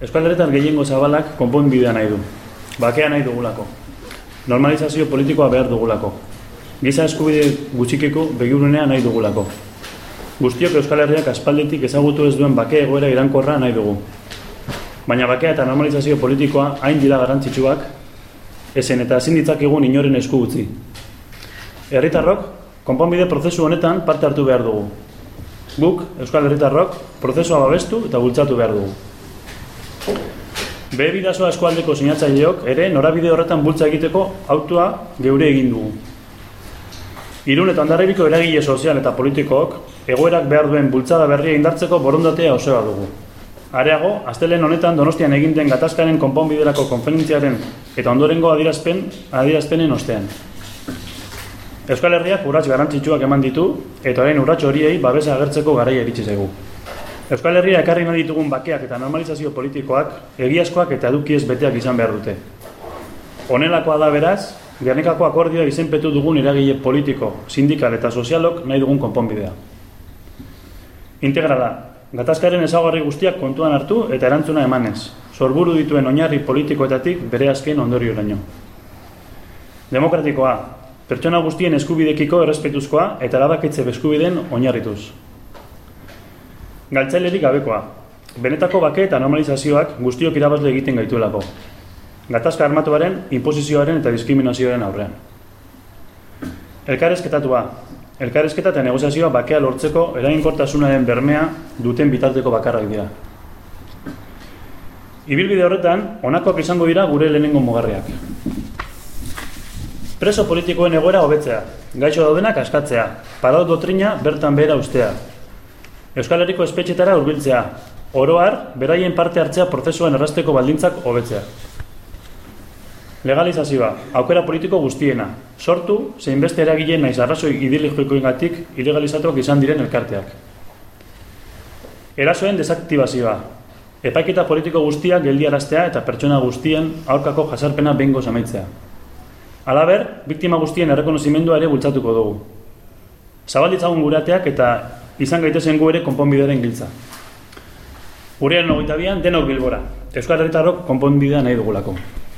Euskal Herritar gehiengo zabalak konponbidea nahi du. Bakea nahi dugulako. Normalizazio politikoa behar dugulako. Giza eskubide gutxikeko begirunea nahi dugulako. Guztiok Euskal Herriak aspalditik ezagutu ez duen bake egoera irankorra nahi dugu. Baina bakea eta normalizazio politikoa hain dira garrantzitsuak, esen eta ezin ditzakegun inoren esku utzi. Herritarrok, konponbide prozesu honetan parte hartu behar dugu. Guk, Euskal Herritarrok, prozesua babestu eta bultzatu behar dugu. Behe bidazoa eskualdeko sinatzaileok ere norabide horretan bultza egiteko autua geure egin dugu. Irun eta ondarribiko eragile sozial eta politikook egoerak behar duen bultzada berria indartzeko borondatea osoa dugu. Areago, astelen honetan Donostian egin den gatazkaren konponbiderako konferentziaren eta ondorengo adierazpen adierazpenen ostean. Euskal Herriak urrats garrantzitsuak eman ditu eta orain urrats horiei babesa agertzeko garaia iritsi zaigu. Euskal Herria ekarri nahi ditugun bakeak eta normalizazio politikoak egiazkoak eta edukiez beteak izan behar dute. Honelakoa da beraz, Gernikako akordioa izenpetu dugun eragile politiko, sindikal eta sozialok nahi dugun konponbidea. Integrala, gatazkaren ezaugarri guztiak kontuan hartu eta erantzuna emanez, sorburu dituen oinarri politikoetatik bere azken ondorioraino. Demokratikoa, pertsona guztien eskubidekiko errespetuzkoa eta erabakitze beskubideen oinarrituz. Galtzailerik gabekoa, benetako bake eta normalizazioak guztiok irabazle egiten gaituelako. Gatazka armatuaren, imposizioaren eta diskriminazioaren aurrean. Elkarrezketatua, elkarrezketa eta negoziazioa bakea lortzeko eraginkortasunaren bermea duten bitarteko bakarrak dira. Ibilbide horretan, honakoak izango dira gure lehenengo mugarriak. Preso politikoen egoera hobetzea, gaixo daudenak askatzea, parau dotrina bertan behera ustea. Euskal Herriko espetxetara hurbiltzea, oroar, beraien parte hartzea prozesuan errasteko baldintzak hobetzea. Legalizazioa, aukera politiko guztiena, sortu, zein beste eragileen naiz arrazoi ideologikoengatik ilegalizatuak izan diren elkarteak. Erasoen desaktibazioa, epaiketa politiko guztia geldiaraztea eta pertsona guztien aurkako jasarpena bengo zamaitzea. Alaber, biktima guztien errekonozimendua ere bultzatuko dugu. Zabalditzagun gureateak eta izan gaitezen gu ere konponbidearen giltza. Gurean ogoita bian, denok bilbora. Euskal Herritarrok konponbidea nahi dugulako.